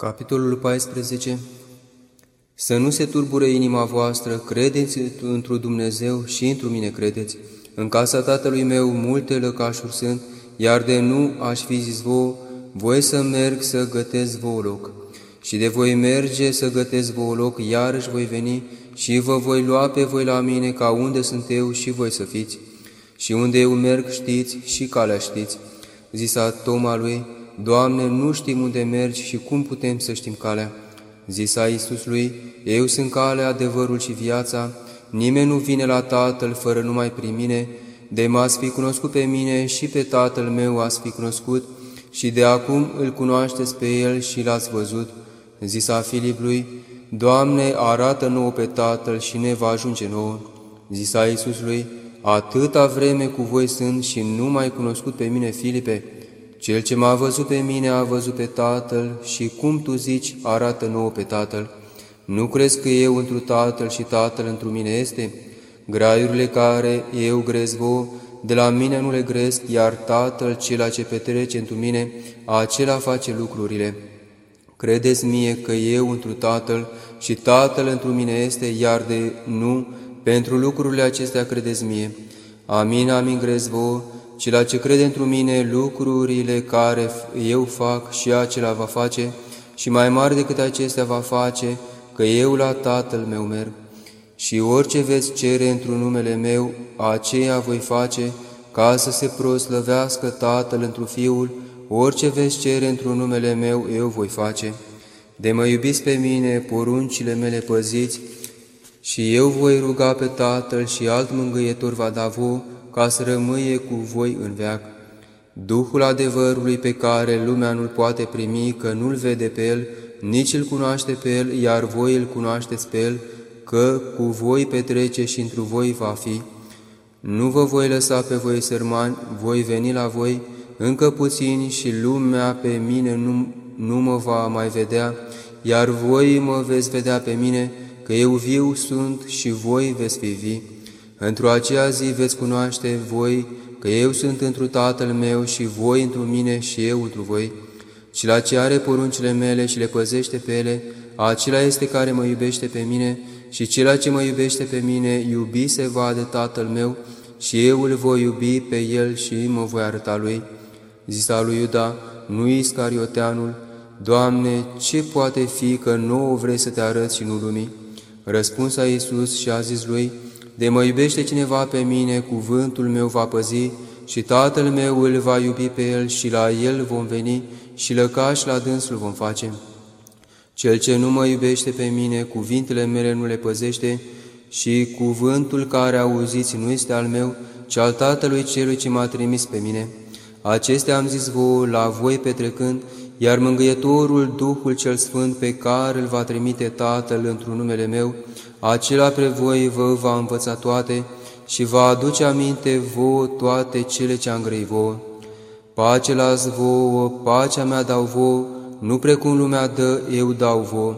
Capitolul 14 Să nu se turbure inima voastră, credeți într Dumnezeu și într mine credeți. În casa tatălui meu multe lăcașuri sunt, iar de nu aș fi zis vouă, voi să merg să gătesc vouă loc. Și de voi merge să gătesc vouă loc, iarăși voi veni și vă voi lua pe voi la mine, ca unde sunt eu și voi să fiți. Și unde eu merg știți și calea știți. Zisa Toma lui, Doamne, nu știm unde mergi și cum putem să știm calea. Zisa Iisus lui, Eu sunt calea, adevărul și viața, nimeni nu vine la Tatăl fără numai prin mine, de m-ați fi cunoscut pe mine și pe Tatăl meu ați fi cunoscut, și de acum îl cunoașteți pe El și l-ați văzut. Zisa Filip lui, Doamne, arată nouă pe Tatăl și ne va ajunge nouă. Zisa Iisus lui, Atâta vreme cu voi sunt și nu mai cunoscut pe mine, Filipe, cel ce m-a văzut pe mine a văzut pe Tatăl și cum tu zici, arată nouă pe Tatăl. Nu crezi că eu întru Tatăl și Tatăl întru mine este? Graiurile care eu grez vouă, de la mine nu le gresc, iar Tatăl, cela ce petrece întru mine, acela face lucrurile. Credeți mie că eu întru Tatăl și Tatăl întru mine este, iar de nu, pentru lucrurile acestea credeți mie. Amin, amin, grez vouă, ci la ce crede într mine lucrurile care eu fac și acela va face, și mai mare decât acestea va face, că eu la Tatăl meu merg. Și orice veți cere într-un numele meu, aceea voi face, ca să se proslăvească Tatăl într Fiul, orice veți cere într-un numele meu, eu voi face. De mă iubiți pe mine, poruncile mele păziți, și eu voi ruga pe Tatăl și alt mângâietor va da vouă, ca să rămâie cu voi în veac. Duhul adevărului pe care lumea nu-l poate primi, că nu-l vede pe el, nici îl cunoaște pe el, iar voi îl cunoașteți pe el, că cu voi petrece și întru voi va fi. Nu vă voi lăsa pe voi sărmani, voi veni la voi, încă puțini și lumea pe mine nu, nu mă va mai vedea, iar voi mă veți vedea pe mine, că eu viu sunt și voi veți fi vii. Într-o aceea zi veți cunoaște voi că eu sunt întru Tatăl meu și voi întru mine și eu întru voi. Și la ce are poruncile mele și le păzește pe ele, acela este care mă iubește pe mine și cel ce mă iubește pe mine, iubi se va de Tatăl meu și eu îl voi iubi pe el și mă voi arăta lui. Zisa lui Iuda, nu Iscarioteanul, Doamne, ce poate fi că nouă vrei să te arăți și nu lumii? Răspuns a Iisus și a zis lui, de mă iubește cineva pe mine, cuvântul meu va păzi și Tatăl meu îl va iubi pe el și la el vom veni și lăcaș la dânsul vom face. Cel ce nu mă iubește pe mine, cuvintele mele nu le păzește și cuvântul care auziți nu este al meu, ci al Tatălui Celui ce m-a trimis pe mine. Acestea am zis vouă la voi petrecând, iar mângâietorul Duhul cel Sfânt pe care îl va trimite Tatăl într-un numele meu, acela pre voi vă va învăța toate și va aduce aminte vouă toate cele ce am grei vouă. Pace las vouă, pacea mea dau vouă, nu precum lumea dă, eu dau vouă.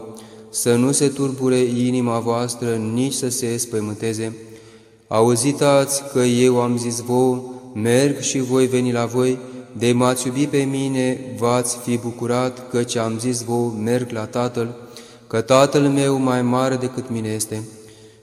Să nu se turbure inima voastră, nici să se spăimânteze. Auzitați că eu am zis vouă, merg și voi veni la voi, de m-ați iubi pe mine, v-ați fi bucurat, căci am zis vouă, merg la Tatăl, că Tatăl meu mai mare decât mine este.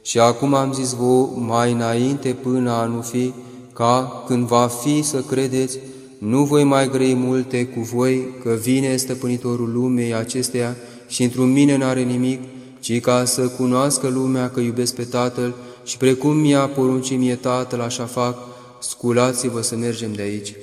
Și acum am zis vouă, mai înainte până a nu fi, ca când va fi să credeți, nu voi mai grei multe cu voi, că vine stăpânitorul lumei acesteia și într mine n-are nimic, ci ca să cunoască lumea că iubesc pe Tatăl și precum mi-a poruncit mie Tatăl, așa fac, sculați-vă să mergem de aici.